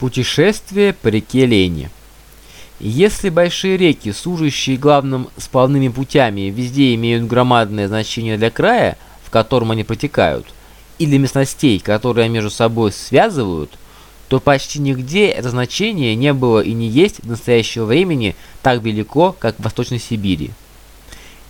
Путешествие по реке Лени. Если большие реки, служащие главным сплавными путями, везде имеют громадное значение для края, в котором они протекают, и для местностей, которые между собой связывают, то почти нигде это значение не было и не есть до настоящего времени так велико, как в Восточной Сибири.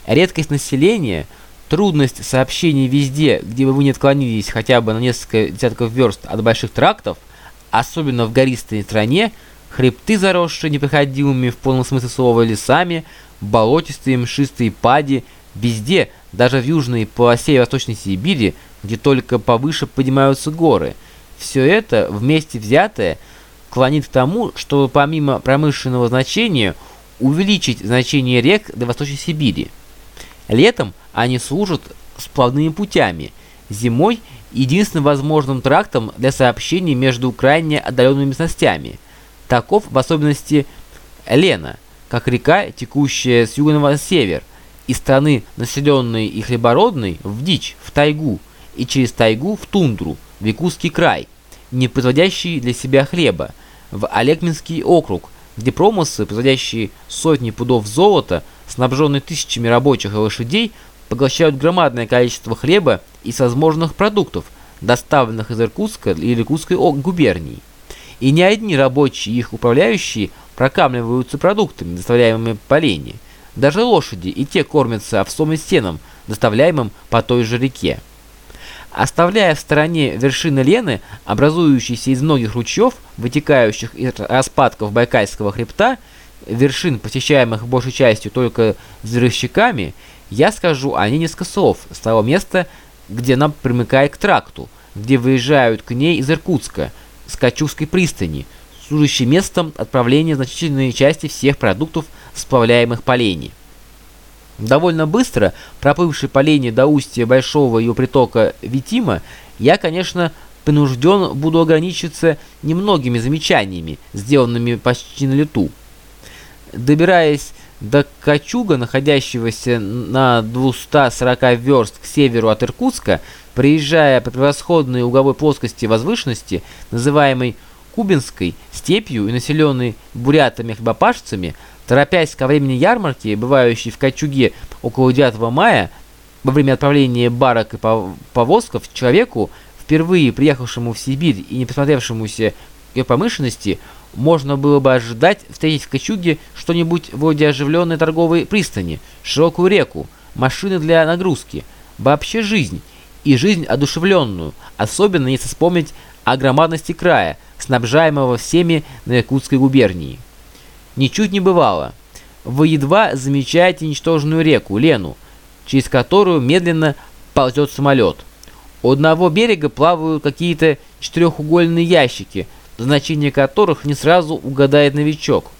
Редкость населения, трудность сообщений везде, где бы вы не отклонились хотя бы на несколько десятков верст от больших трактов – особенно в гористой стране, хребты, заросшие непроходимыми в полном смысле слова лесами, болотистые мшистые пади, везде, даже в южной полосе и восточной Сибири, где только повыше поднимаются горы. Все это, вместе взятое, клонит к тому, что помимо промышленного значения, увеличить значение рек до Восточной Сибири. Летом они служат сплавными путями, зимой – единственным возможным трактом для сообщений между крайне отдаленными местностями. Таков в особенности Лена, как река, текущая с юга на север, из страны, населенной и хлебородной, в дичь, в тайгу, и через тайгу в тундру, в Якутский край, не производящий для себя хлеба, в Олегминский округ, где промыслы, производящие сотни пудов золота, снабженные тысячами рабочих и лошадей, поглощают громадное количество хлеба из возможных продуктов, доставленных из Иркутска или Иркутской губернии. И не одни рабочие их управляющие прокамливаются продуктами, доставляемыми по лени. Даже лошади и те кормятся овсом и сеном, доставляемым по той же реке. Оставляя в стороне вершины Лены, образующиеся из многих ручьев, вытекающих из распадков Байкальского хребта, вершин, посещаемых большей частью только взрывщиками, я скажу о ней несколько слов с того места, где она примыкает к тракту, где выезжают к ней из Иркутска, с Качувской пристани, служащей местом отправления значительной части всех продуктов, сплавляемых по лени. Довольно быстро, проплывший по лени до устья большого ее притока Витима, я, конечно, принужден буду ограничиться немногими замечаниями, сделанными почти на лету. Добираясь до Качуга, находящегося на 240 верст к северу от Иркутска, приезжая по превосходной угловой плоскости возвышенности, называемой Кубинской степью и населенной бурятами-хлебопашцами, торопясь ко времени ярмарки, бывающей в Качуге около 9 мая, во время отправления барок и повозков, человеку, впервые приехавшему в Сибирь и не посмотревшемуся ее промышленности, можно было бы ожидать встретить в Качуге что-нибудь вроде оживленной торговой пристани, широкую реку, машины для нагрузки, вообще жизнь, и жизнь одушевленную, особенно если вспомнить о громадности края, снабжаемого всеми на Якутской губернии. Ничуть не бывало. Вы едва замечаете ничтожную реку, Лену, через которую медленно ползет самолет. У одного берега плавают какие-то четырехугольные ящики – значение которых не сразу угадает новичок.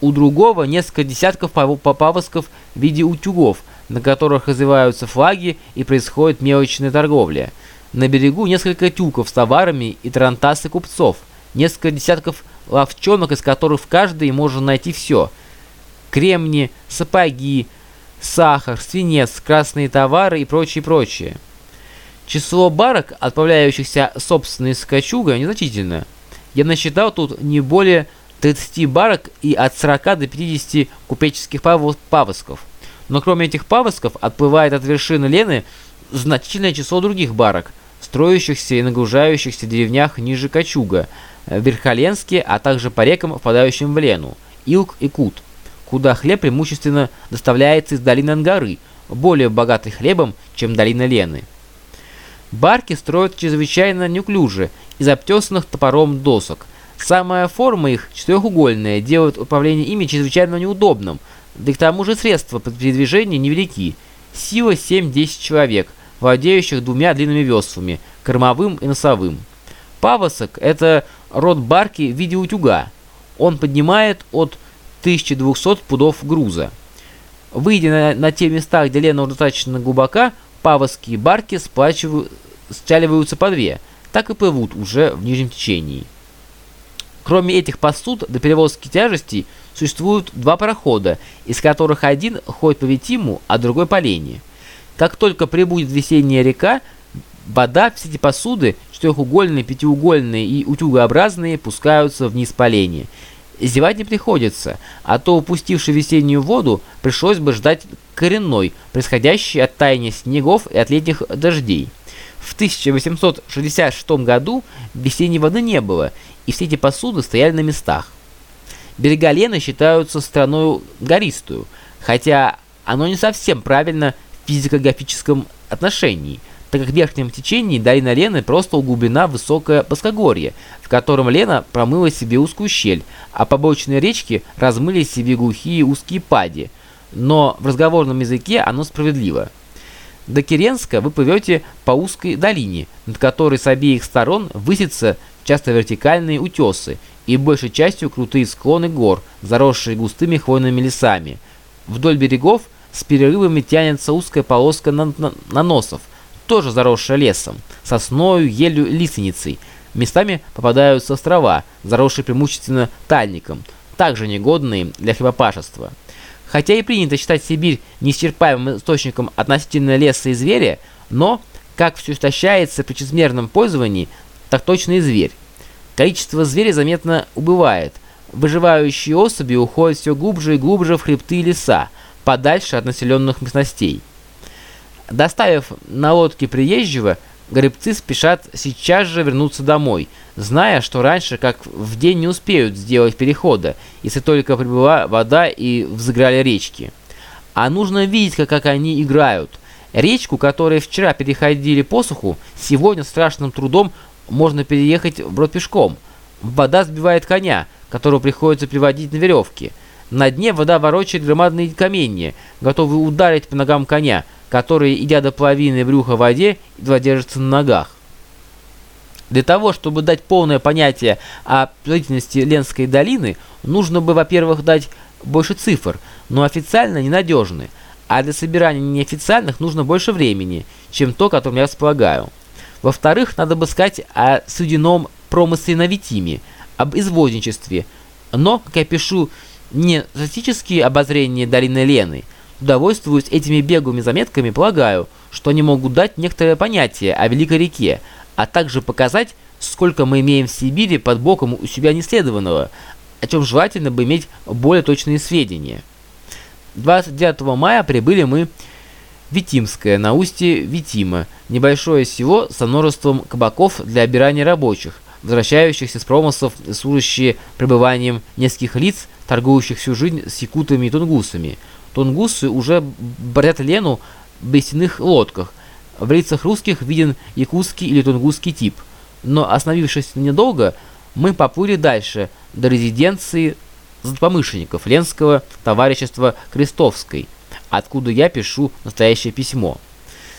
У другого несколько десятков павосков в виде утюгов, на которых развиваются флаги и происходит мелочная торговля. На берегу несколько тюков с товарами и тарантасы купцов, несколько десятков ловчонок, из которых в каждой можно найти все. Кремни, сапоги, сахар, свинец, красные товары и прочее, прочее. Число барок, отправляющихся собственно из Качуга, незначительно. Я насчитал тут не более 30 барок и от 40 до 50 купеческих павосков. Но кроме этих павосков отплывает от вершины Лены значительное число других барок, строящихся и нагружающихся деревнях ниже Качуга, в Верхоленске, а также по рекам, впадающим в Лену, Илк и Кут, куда хлеб преимущественно доставляется из долины Ангары, более богатой хлебом, чем долина Лены. Барки строят чрезвычайно неуклюже, из обтесанных топором досок. Самая форма их, четырехугольная, делает управление ими чрезвычайно неудобным, да и к тому же средства передвижения невелики. Сила 7-10 человек, владеющих двумя длинными веслами, кормовым и носовым. Павосок – это род барки в виде утюга. Он поднимает от 1200 пудов груза. Выйдя на, на те места, где лена достаточно глубока, павоски и барки стяливаются по две – так и плывут уже в нижнем течении. Кроме этих посуд до перевозки тяжестей существуют два парохода, из которых один ходит по Витиму, а другой по Лене. Как только прибудет весенняя река, Вода, все эти посуды, четырехугольные, пятиугольные и утюгообразные, пускаются вниз по лени. Зевать не приходится, а то упустивший весеннюю воду пришлось бы ждать коренной, происходящей от таяния снегов и от летних дождей. В 1866 году весенней воды не было, и все эти посуды стояли на местах. Берега Лены считаются страной гористую, хотя оно не совсем правильно в физико-географическом отношении – так как в верхнем течении долина Лены просто углублена в высокое плоскогорье, в котором Лена промыла себе узкую щель, а побочные речки размыли себе глухие узкие пади. Но в разговорном языке оно справедливо. До Керенска вы плывете по узкой долине, над которой с обеих сторон высятся часто вертикальные утесы и большей частью крутые склоны гор, заросшие густыми хвойными лесами. Вдоль берегов с перерывами тянется узкая полоска наносов – тоже заросшая лесом, сосною, елью, лиственницей. Местами попадаются острова, заросшие преимущественно тальником, также негодные для хлебопашества. Хотя и принято считать Сибирь неисчерпаемым источником относительно леса и зверя, но, как все истощается при чрезмерном пользовании, так точно и зверь. Количество зверя заметно убывает. Выживающие особи уходят все глубже и глубже в хребты леса, подальше от населенных местностей. Доставив на лодке приезжего, гребцы спешат сейчас же вернуться домой, зная, что раньше как в день не успеют сделать перехода, если только прибыла вода и взыграли речки. А нужно видеть, как, как они играют. Речку, которой вчера переходили посуху, сегодня страшным трудом можно переехать вброд пешком. Вода сбивает коня, которого приходится приводить на веревке. На дне вода ворочает громадные каменья, готовые ударить по ногам коня, который, идя до половины брюха в воде, едва держится на ногах. Для того, чтобы дать полное понятие о продолжительности Ленской долины, нужно бы, во-первых, дать больше цифр, но официально ненадежны, а для собирания неофициальных нужно больше времени, чем то, которым я располагаю. Во-вторых, надо бы сказать о судяном промысле на Витиме, об извозничестве, но, как я пишу, не статические обозрения долины Лены – Удовольствуюсь этими беглыми заметками, полагаю, что они могут дать некоторое понятие о Великой реке, а также показать, сколько мы имеем в Сибири под боком у себя неследованного, о чем желательно бы иметь более точные сведения. 29 мая прибыли мы в Витимское, на устье Витима, небольшое село со множеством кабаков для обирания рабочих, возвращающихся с промыслов, служащие пребыванием нескольких лиц, торгующих всю жизнь с якутами и тунгусами – тунгусы уже бродят Лену в бестяных лодках. В лицах русских виден якутский или тунгусский тип. Но остановившись недолго, мы поплыли дальше, до резиденции помышленников Ленского товарищества Крестовской, откуда я пишу настоящее письмо.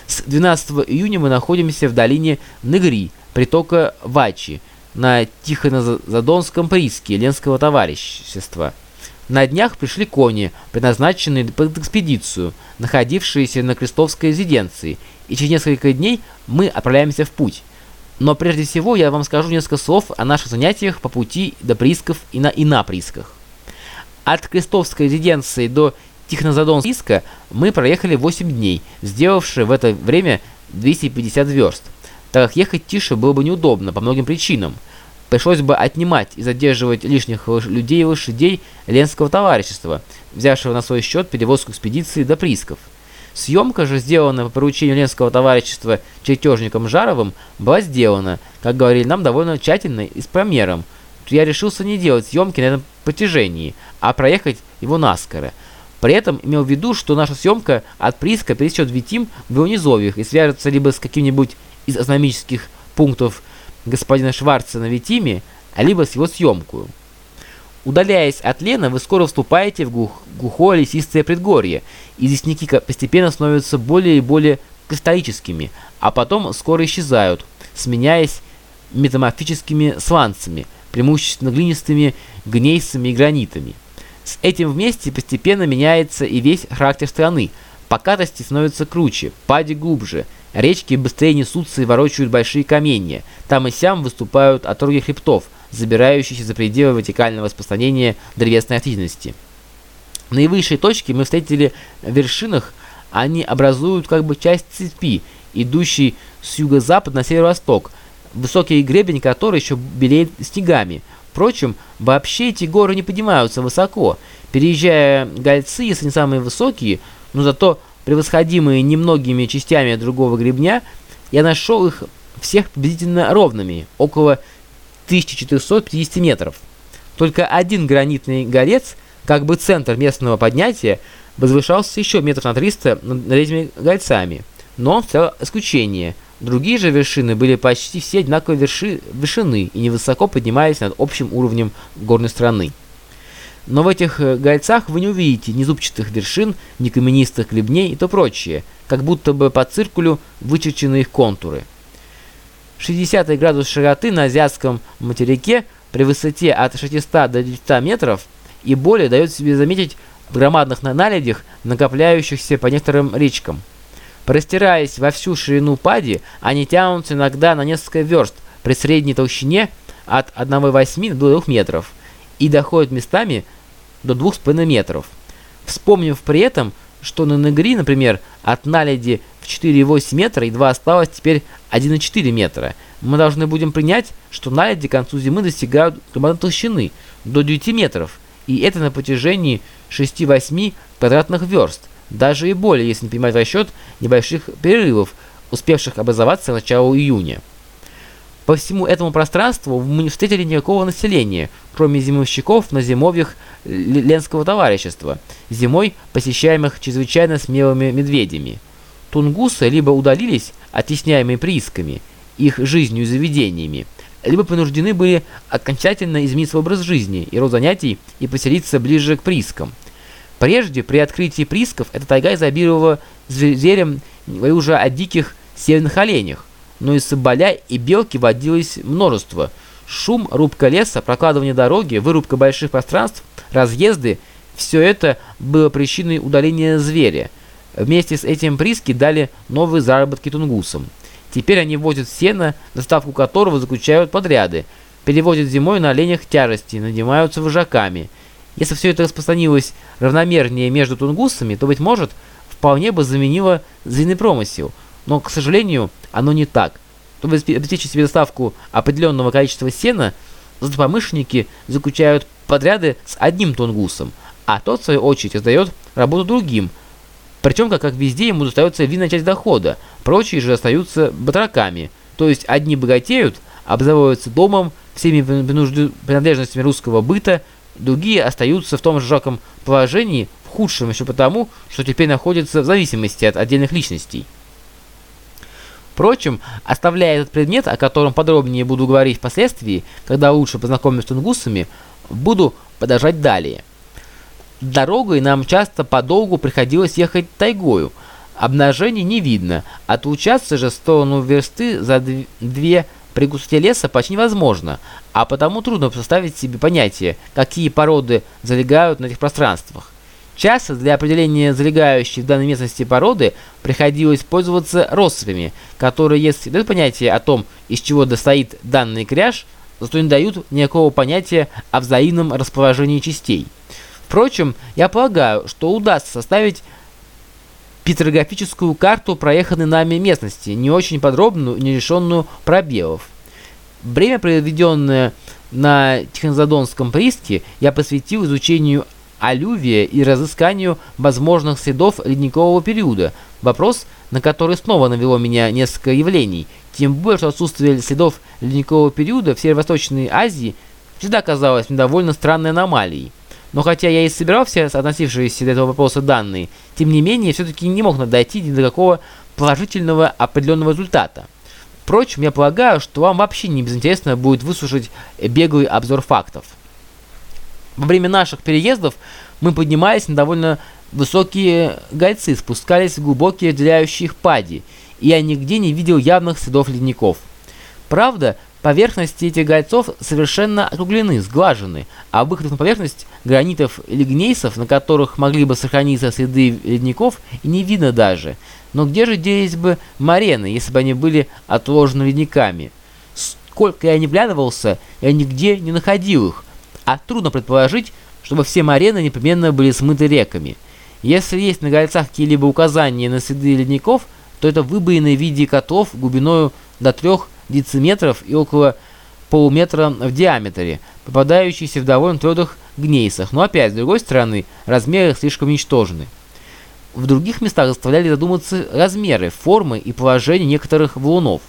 С 12 июня мы находимся в долине Негри, притока Вачи, на Тихонозадонском прииске Ленского товарищества – на днях пришли кони, предназначенные под экспедицию, находившиеся на Крестовской резиденции, и через несколько дней мы отправляемся в путь. Но прежде всего я вам скажу несколько слов о наших занятиях по пути до приисков и на, и на приисках. От Крестовской резиденции до Тихнозадонского прииска мы проехали 8 дней, сделавшие в это время 250 верст, так как ехать тише было бы неудобно по многим причинам – пришлось бы отнимать и задерживать лишних людей и лошадей Ленского товарищества, взявшего на свой счет перевозку экспедиции до приисков. Съемка же, сделанная по поручению Ленского товарищества чертежником Жаровым, была сделана, как говорили нам, довольно тщательно и с промером. Я решился не делать съемки на этом протяжении, а проехать его наскоро. При этом имел в виду, что наша съемка от прииска пересечет Витим в его низовьях и свяжется либо с каким-нибудь из астрономических пунктов господина Шварца на Витиме, а либо с его съемкую. Удаляясь от Лена, вы скоро вступаете в глух глухое лесистое предгорье, и лесники постепенно становятся более и более кристаллическими, а потом скоро исчезают, сменяясь метаморфическими сланцами, преимущественно глинистыми гнейсами и гранитами. С этим вместе постепенно меняется и весь характер страны, покатости становятся круче, пади глубже, Речки быстрее несутся и ворочают большие каменья. Там и сям выступают отроги хребтов, забирающиеся за пределы вертикального распространения древесной активности. Наивысшие точки мы встретили в вершинах, они образуют как бы часть цепи, идущий с юго-запада на северо-восток, высокий гребень который еще белеет снегами. Впрочем, вообще эти горы не поднимаются высоко. Переезжая гольцы, если не самые высокие, но зато превосходимые немногими частями другого гребня, я нашел их всех приблизительно ровными, около 1450 метров. Только один гранитный горец, как бы центр местного поднятия, возвышался еще метров на 300 над этими гольцами, но он стал исключение. Другие же вершины были почти все одинаковой верши, вышины и невысоко поднимались над общим уровнем горной страны. Но в этих э, гольцах вы не увидите ни зубчатых вершин, ни каменистых гребней и то прочее, как будто бы по циркулю вычерчены их контуры. 60 градус широты на азиатском материке при высоте от 600 до 900 метров и более дает себе заметить в громадных наледях, накопляющихся по некоторым речкам. Простираясь во всю ширину пади, они тянутся иногда на несколько верст при средней толщине от 1,8 до 2 метров и доходят местами до 2,5 метров. Вспомнив при этом, что на Негри, например, от наледи в 4,8 метра едва осталось теперь 1,4 метра, мы должны будем принять, что наледи к концу зимы достигают громадной толщины до 9 метров, и это на протяжении 6-8 квадратных верст, даже и более, если не принимать в расчет небольших перерывов, успевших образоваться к началу июня. По всему этому пространству мы не встретили никакого населения, кроме зимовщиков на зимовьях Ленского товарищества, зимой посещаемых чрезвычайно смелыми медведями. Тунгусы либо удалились, оттесняемые приисками, их жизнью и заведениями, либо принуждены были окончательно изменить свой образ жизни и род занятий и поселиться ближе к приискам. Прежде, при открытии приисков, эта тайга изобиловала зверем, говорю уже о диких северных оленях, но и соболя и белки водилось множество. Шум, рубка леса, прокладывание дороги, вырубка больших пространств, разъезды – все это было причиной удаления зверя. Вместе с этим приски дали новые заработки тунгусам. Теперь они возят сено, доставку которого заключают подряды, перевозят зимой на оленях тяжести, нанимаются вожаками. Если все это распространилось равномернее между тунгусами, то, быть может, вполне бы заменило звериный промысел – но, к сожалению, оно не так. Чтобы обеспечить себе доставку определенного количества сена, золотопромышленники заключают подряды с одним тунгусом, а тот, в свою очередь, издает работу другим. Причем, как, как везде, ему достается винная часть дохода, прочие же остаются батраками. То есть одни богатеют, обзаводятся домом, всеми принадлежностями русского быта, другие остаются в том же жалком положении, в худшем еще потому, что теперь находятся в зависимости от отдельных личностей. Впрочем, оставляя этот предмет, о котором подробнее буду говорить впоследствии, когда лучше познакомлюсь с тунгусами, буду продолжать далее. Дорогой нам часто подолгу приходилось ехать тайгою. Обнажений не видно, отлучаться же в сторону версты за две при густоте леса почти невозможно, а потому трудно составить себе понятие, какие породы залегают на этих пространствах. Часто для определения залегающей в данной местности породы приходилось пользоваться россыпями, которые, если дают понятие о том, из чего достоит данный кряж, зато не дают никакого понятия о взаимном расположении частей. Впрочем, я полагаю, что удастся составить петрографическую карту проеханной нами местности, не очень подробную и не лишенную пробелов. Время, проведенное на Тихонзадонском прииске, я посвятил изучению алювия и разысканию возможных следов ледникового периода, вопрос, на который снова навело меня несколько явлений, тем более, что отсутствие следов ледникового периода в Северо-Восточной Азии всегда казалось мне довольно странной аномалией. Но хотя я и собирал все относившиеся до этого вопроса данные, тем не менее, все-таки не мог дойти ни до какого положительного определенного результата. Впрочем, я полагаю, что вам вообще не безинтересно будет выслушать беглый обзор фактов. Во время наших переездов мы поднимались на довольно высокие гольцы, спускались в глубокие отделяющие их пади, и я нигде не видел явных следов ледников. Правда, поверхности этих гольцов совершенно округлены, сглажены, а выходов на поверхность гранитов или гнейсов, на которых могли бы сохраниться следы ледников, и не видно даже. Но где же делись бы марены, если бы они были отложены ледниками? Сколько я не вглядывался, я нигде не находил их, а трудно предположить, чтобы все марены непременно были смыты реками. Если есть на гольцах какие-либо указания на следы ледников, то это выбоины в виде котов глубиной до 3 дециметров и около полуметра в диаметре, попадающиеся в довольно твердых гнейсах, но опять, с другой стороны, размеры слишком ничтожны. В других местах заставляли задуматься размеры, формы и положение некоторых валунов.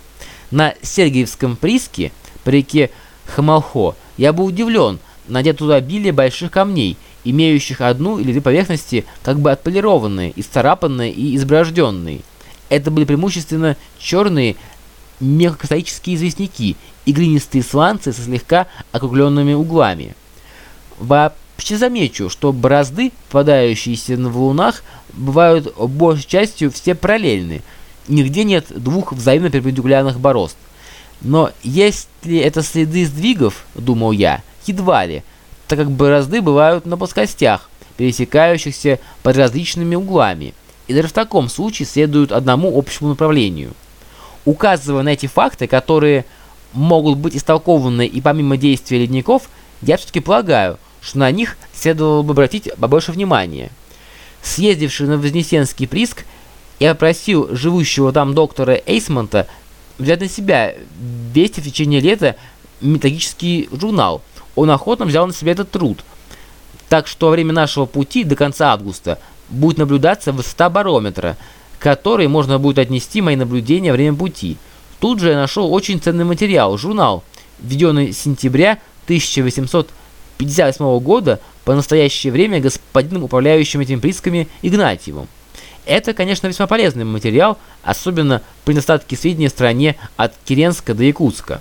На Сергиевском приске по реке Хамалхо я был удивлен, найдя туда обилие больших камней, имеющих одну или две поверхности, как бы отполированные, исцарапанные и изброжденные. Это были преимущественно черные мелкокристаллические известняки и глинистые сланцы со слегка округленными углами. Вообще замечу, что борозды, попадающиеся на валунах, бывают большей частью все параллельны. Нигде нет двух взаимно перпендикулярных борозд. Но есть ли это следы сдвигов, думал я, едва ли, так как борозды бывают на плоскостях, пересекающихся под различными углами, и даже в таком случае следуют одному общему направлению. Указывая на эти факты, которые могут быть истолкованы и помимо действия ледников, я все-таки полагаю, что на них следовало бы обратить побольше внимания. Съездивший на Вознесенский приск, я попросил живущего там доктора Эйсмонта взять на себя вести в течение лета методический журнал. Он охотно взял на себя этот труд. Так что во время нашего пути до конца августа будет наблюдаться высота барометра – который можно будет отнести мои наблюдения во время пути. Тут же я нашел очень ценный материал, журнал, введенный с сентября 1858 года по настоящее время господином управляющим этими приисками Игнатьевым. Это, конечно, весьма полезный материал, особенно при недостатке сведений в стране от Киренска до Якутска.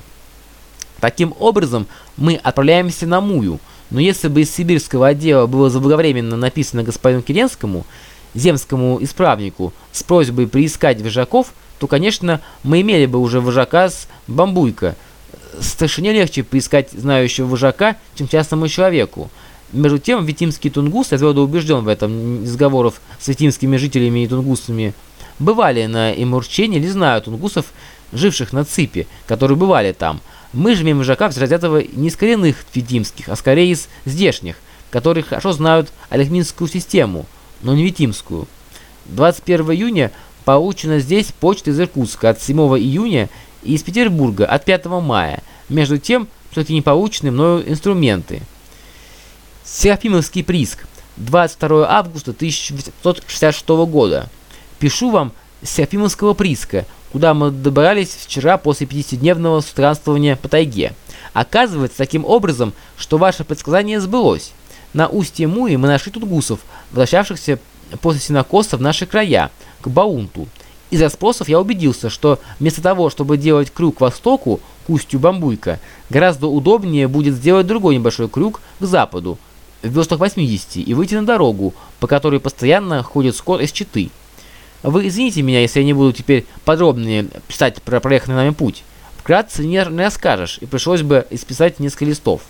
Таким образом, мы отправляемся на Мую, но если бы из сибирского отдела было заблаговременно написано господину Киренскому, земскому исправнику с просьбой приискать вожаков, то, конечно, мы имели бы уже вожака с бамбуйка. Старшине легче поискать знающего вожака, чем частному человеку. Между тем, витимский тунгус, я твердо убежден в этом, из разговоров с витимскими жителями и тунгусами, бывали на Имурчене или знают тунгусов, живших на Ципе, которые бывали там. Мы же из разряда не из коренных витимских, а скорее из здешних, которые хорошо знают Олегминскую систему – но не Витимскую. 21 июня получена здесь почта из Иркутска от 7 июня и из Петербурга от 5 мая. Между тем, все-таки не получены мною инструменты. Серафимовский приск. 22 августа 1966 года. Пишу вам Серафимовского приска, куда мы добрались вчера после 50-дневного странствования по тайге. Оказывается таким образом, что ваше предсказание сбылось. На устье Муи мы нашли тунгусов, возвращавшихся после синокоса в наши края, к Баунту. Из расспросов я убедился, что вместо того, чтобы делать крюк к востоку, к устью Бамбуйка, гораздо удобнее будет сделать другой небольшой крюк к западу, в верстах 80, и выйти на дорогу, по которой постоянно ходит скот из Читы. Вы извините меня, если я не буду теперь подробнее писать про проеханный нами путь. Вкратце не, не расскажешь, и пришлось бы исписать несколько листов.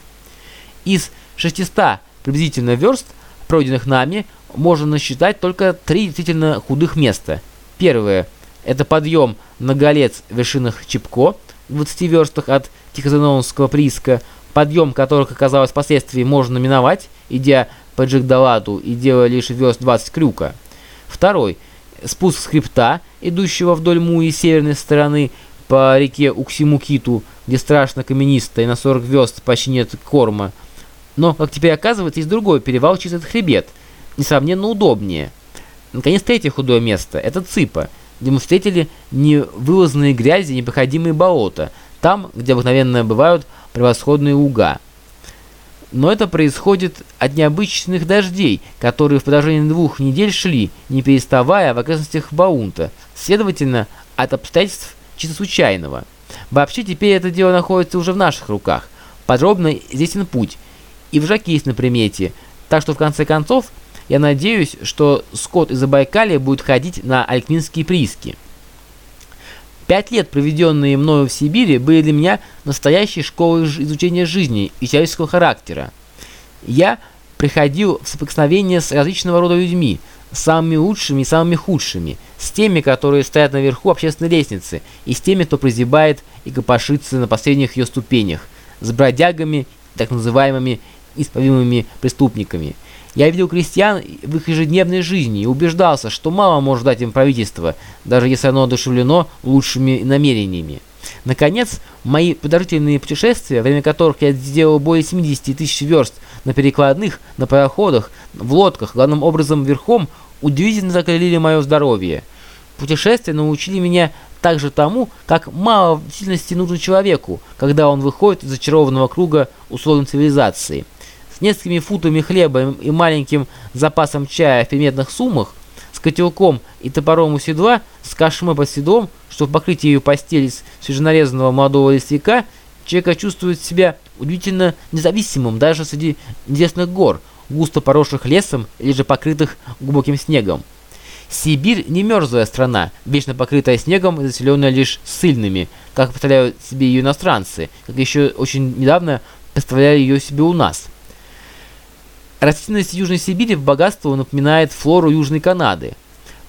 Из 600 приблизительно верст, пройденных нами, можно насчитать только три действительно худых места. Первое – это подъем на голец в вершинах Чепко, в 20 верстах от Тихозановского прииска, подъем которых оказалось впоследствии можно миновать, идя по Джигдаладу и делая лишь верст 20 крюка. Второй – спуск с хребта, идущего вдоль Муи северной стороны по реке Уксимукиту, где страшно каменисто и на 40 верст почти нет корма – но, как теперь оказывается, есть другой перевал через этот хребет, несравненно удобнее. Наконец, третье худое место – это Ципа, где мы встретили невылазные грязи непроходимые болота, там, где обыкновенно бывают превосходные луга. Но это происходит от необычных дождей, которые в продолжении двух недель шли, не переставая в окрестностях Баунта, следовательно, от обстоятельств чисто случайного. Вообще, теперь это дело находится уже в наших руках. Подробно известен путь, и вжаки есть на примете. Так что в конце концов, я надеюсь, что скот из Забайкалья будет ходить на алькминские прииски. Пять лет, проведенные мною в Сибири, были для меня настоящей школой изучения жизни и человеческого характера. Я приходил в соприкосновение с различного рода людьми, самыми лучшими и самыми худшими, с теми, которые стоят наверху общественной лестницы, и с теми, кто прозябает и копошится на последних ее ступенях, с бродягами, так называемыми исповимыми преступниками. Я видел крестьян в их ежедневной жизни и убеждался, что мало может дать им правительство, даже если оно одушевлено лучшими намерениями. Наконец, мои продолжительные путешествия, время которых я сделал более 70 тысяч верст на перекладных, на пароходах, в лодках, главным образом верхом, удивительно закалили мое здоровье. Путешествия научили меня также тому, как мало сильности нужно человеку, когда он выходит из зачарованного круга условной цивилизации. С несколькими футами хлеба и маленьким запасом чая в приметных суммах, с котелком и топором у седла, с кашмой под седлом, в покрытии ее постели из свеженарезанного молодого листвяка, человек чувствует себя удивительно независимым даже среди небесных гор, густо поросших лесом или же покрытых глубоким снегом. Сибирь не мерзлая страна, вечно покрытая снегом и заселенная лишь ссыльными, как представляют себе ее иностранцы, как еще очень недавно представляли ее себе у нас. Растительность Южной Сибири в богатство напоминает флору Южной Канады.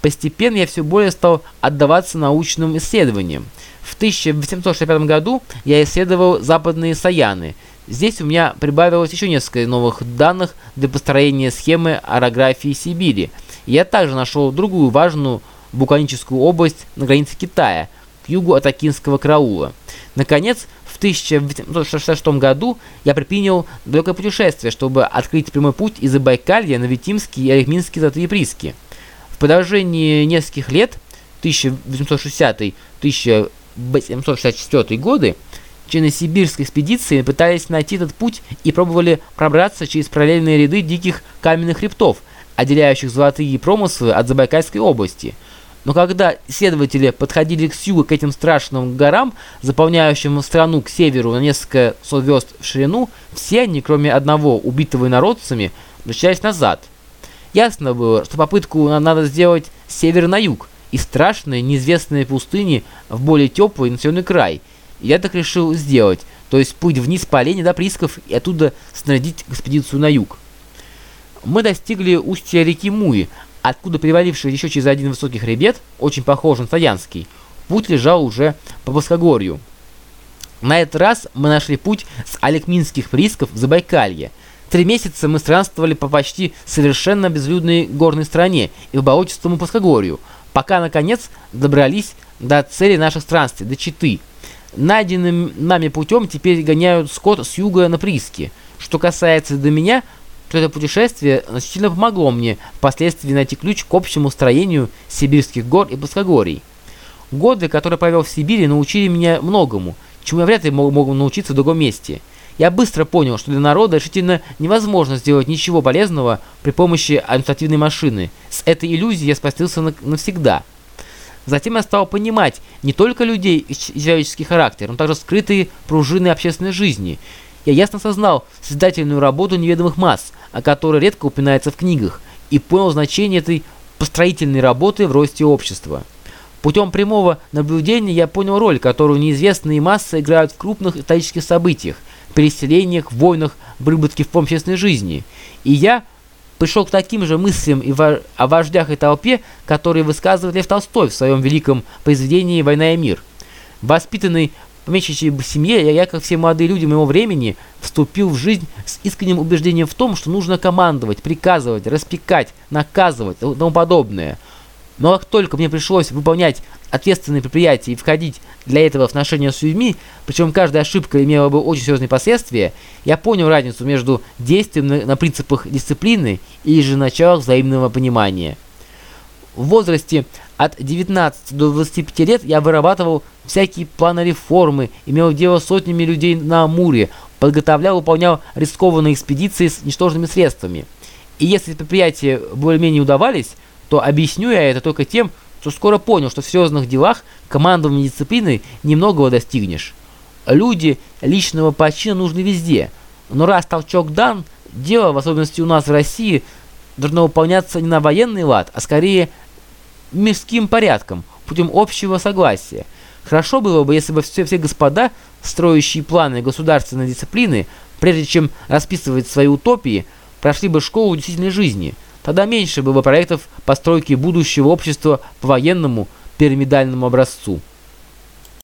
Постепенно я все более стал отдаваться научным исследованиям. В 1865 году я исследовал западные Саяны. Здесь у меня прибавилось еще несколько новых данных для построения схемы орографии Сибири – я также нашел другую важную вулканическую область на границе Китая, к югу от Акинского караула. Наконец, в 1866 году я предпринял далекое путешествие, чтобы открыть прямой путь из Забайкалья на Витимский и Орехминский золотые прииски. В продолжении нескольких лет, 1860-1864 годы, члены сибирской экспедиции пытались найти этот путь и пробовали пробраться через параллельные ряды диких каменных хребтов, отделяющих золотые промыслы от Забайкальской области. Но когда исследователи подходили к югу к этим страшным горам, заполняющим страну к северу на несколько сот верст в ширину, все они, кроме одного убитого инородцами, возвращались назад. Ясно было, что попытку надо сделать с севера на юг, из страшной, неизвестной пустыни в более теплый населенный край. И я так решил сделать, то есть путь вниз по олене до приисков и оттуда снарядить экспедицию на юг мы достигли устья реки Муи, откуда переваливший еще через один высокий хребет, очень похожий на Саянский, путь лежал уже по плоскогорью. На этот раз мы нашли путь с Алекминских приисков в Забайкалье. Три месяца мы странствовали по почти совершенно безлюдной горной стране и в болотистому плоскогорью, пока, наконец, добрались до цели наших странствий, до Читы. Найденным нами путем теперь гоняют скот с юга на прииски. Что касается до меня, то это путешествие значительно помогло мне впоследствии найти ключ к общему строению сибирских гор и плоскогорий. Годы, которые провел в Сибири, научили меня многому, чему я вряд ли мог, мог научиться в другом месте. Я быстро понял, что для народа решительно невозможно сделать ничего полезного при помощи административной машины. С этой иллюзией я спастился навсегда. Затем я стал понимать не только людей и человеческий характер, но также скрытые пружины общественной жизни – я ясно осознал создательную работу неведомых масс, о которой редко упоминается в книгах, и понял значение этой построительной работы в росте общества. Путем прямого наблюдения я понял роль, которую неизвестные массы играют в крупных исторических событиях, переселениях, войнах, выработке в общественной жизни. И я пришел к таким же мыслям и о вождях и толпе, которые высказывает Лев Толстой в своем великом произведении «Война и мир». Воспитанный помещичьей семье, я, я, как все молодые люди моего времени, вступил в жизнь с искренним убеждением в том, что нужно командовать, приказывать, распекать, наказывать и тому подобное. Но как только мне пришлось выполнять ответственные предприятия и входить для этого в отношения с людьми, причем каждая ошибка имела бы очень серьезные последствия, я понял разницу между действием на, на принципах дисциплины и же началах взаимного понимания. В возрасте от 19 до 25 лет я вырабатывал всякие планы реформы, имел дело сотнями людей на Амуре, подготовлял выполнял рискованные экспедиции с ничтожными средствами. И если предприятия более-менее удавались, то объясню я это только тем, что скоро понял, что в серьезных делах командованием дисциплины немногого достигнешь. Люди личного почина нужны везде, но раз толчок дан, дело, в особенности у нас в России, должно выполняться не на военный лад, а скорее мирским порядком, путем общего согласия. Хорошо было бы, если бы все, все господа, строящие планы государственной дисциплины, прежде чем расписывать свои утопии, прошли бы школу действительной жизни. Тогда меньше было проектов постройки будущего общества по военному пирамидальному образцу.